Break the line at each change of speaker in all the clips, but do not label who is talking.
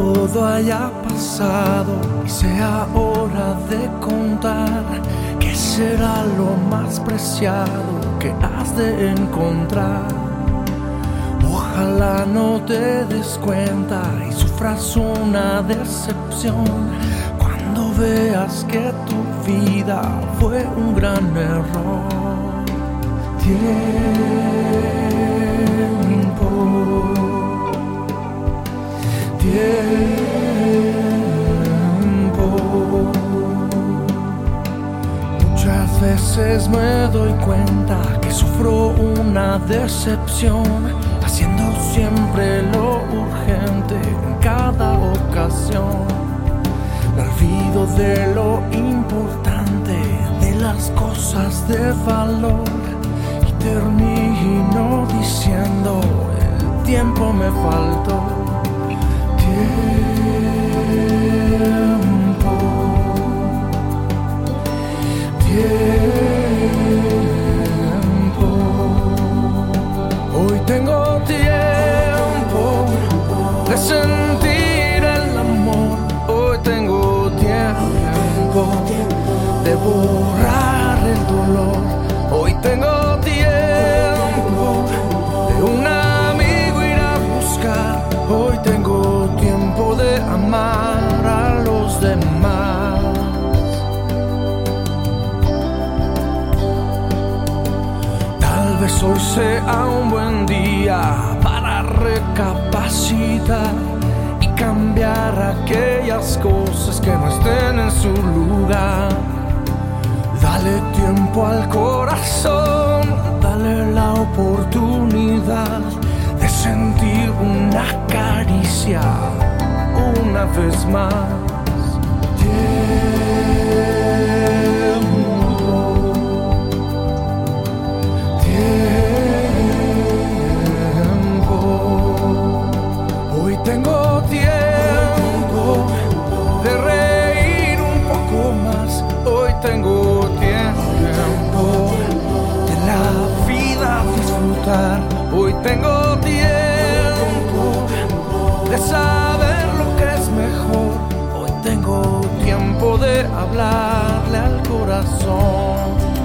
todo haya pasado y sea hora de contar qué será lo más preciado que has de encontrar. Ojalá no te des cuenta y sufras una decepción cuando veas que tu vida fue un gran error. Tiempo, tiempo. Muchas veces me doy cuenta que sufro una decepción, haciendo siempre lo urgente en cada ocasión. Me olvido de lo importante, de las cosas de valor y termino diciendo el tiempo me faltó. De borrar el dolor. Hoy tengo tiempo de un amigo ir a buscar. Hoy tengo tiempo de amar a los demás. Tal vez hoy sea un buen día para recapacitar y cambiar aquellas cosas que no estén en su lugar. Dale tiempo al corazón, dale la oportunidad de sentir una caricia una vez más. Tiempo, tiempo. Hoy tengo tiempo de reír un poco más. Hoy tengo tengo tiempo de saber lo que es mejor. Hoy tengo tiempo de hablarle al corazón.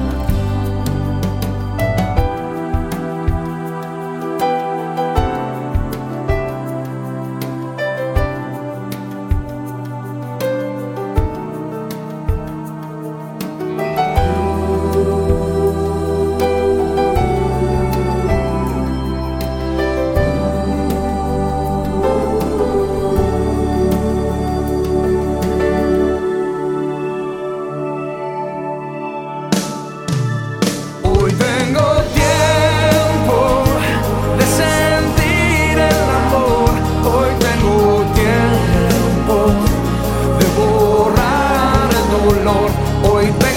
El dolor.